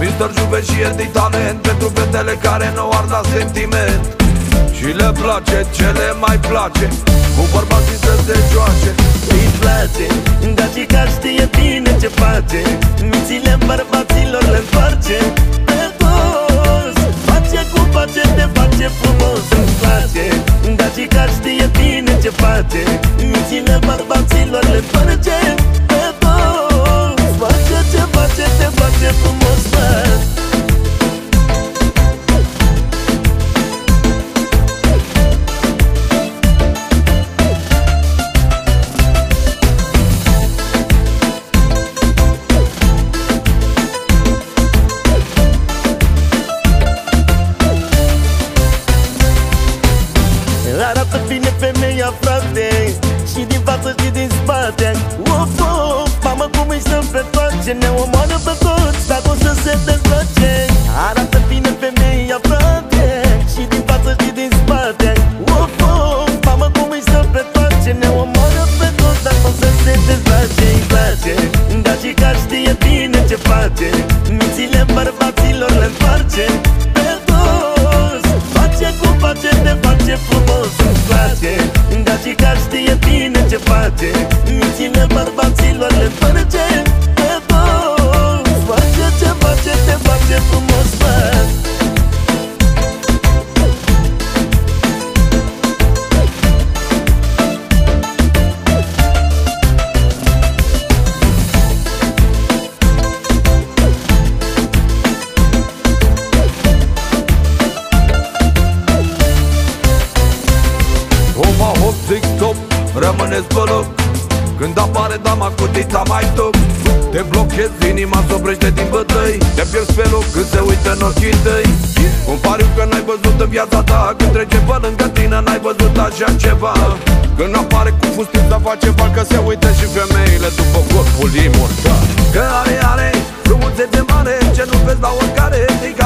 Mister Juve și el de talent Pentru fetele care nu ar da sentiment. Și le place ce le mai place Cu bărbații să se joace. Îi place, dar și ca știe bine ce face Mințile bărbaților le întoarce Arată bine femeia, frate Și din față și din spate. Of, of, mamă cum îi să pe toate Ne omoară pe toți dacă o să se dezbrace. Arată bine femeia, frate Și din față și din spate. Of, of, mamă cum îi să pe toate Ne omoară pe toți dacă o să se dezbrace Îi place, dar și ca știe bine ce face Mințile bărbaților le întoarce frumos Îmi place, dar și ca știe bine ce face. Mințile bărbaților le întoarce Homa hop, zic stop, rămâneți pe loc Când apare dama cu tița mai top Te blochezi, inima se oprește din bătăi. Te pierzi pe loc când se uită în ochii tăi. Un pariu că n-ai văzut în viața ta Când trece pe lângă tine n-ai văzut așa ceva. Când apare cu fustița face ceva Că se uită și femeile după corpul imortal Că are, are frumusețe mare Ce nu vezi la oricare, striga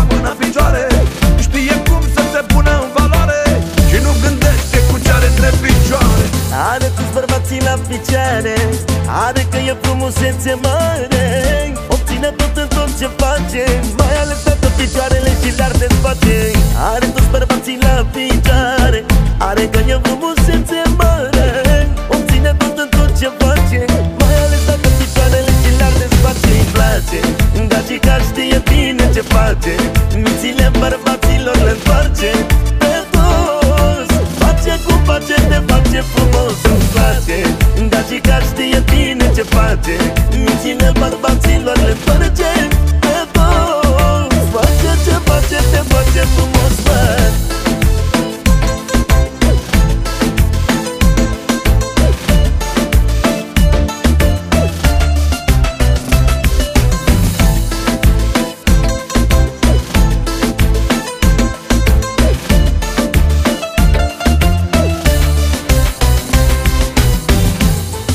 e frumusețe mare. Obține tot în tot ce face Mai ales toate picioarele și le-ar dezbate Are toți bărbații la picioare Are că e frumusețe mare. Obține tot în tot ce face Mai ales toate picioarele și le-ar dezbate Îi place, dar și ca știe bine ce face Mințile bărbaților le întoarce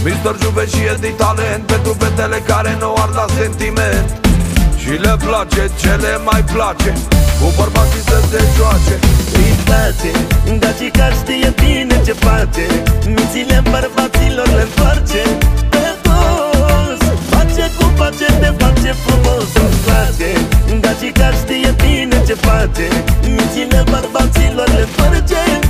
Mister Juve și el de talent Pentru fetele care nu ar da sentiment. Și le place ce le mai place Cu bărbații să se joace. Îi place, dar și ca știe bine ce face. Mințile bărbaților le întoarce Pe toți Face cu face, te face frumos. Îmi place, dar și ca știe bine ce face. Mințile bărbaților le întoarce